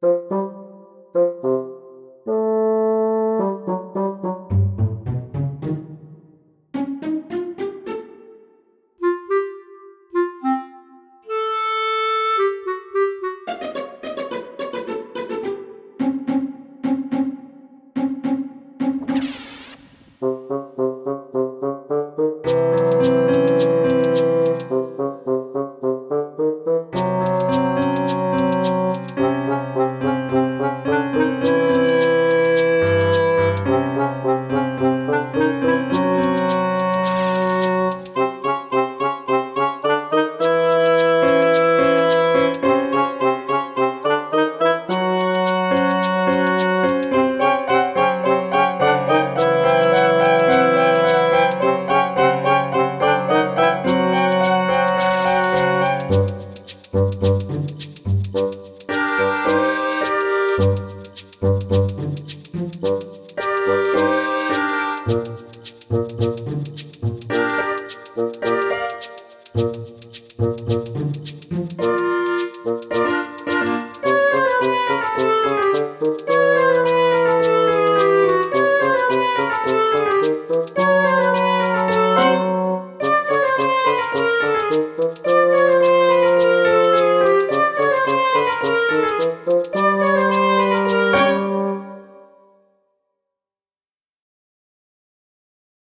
Música Thank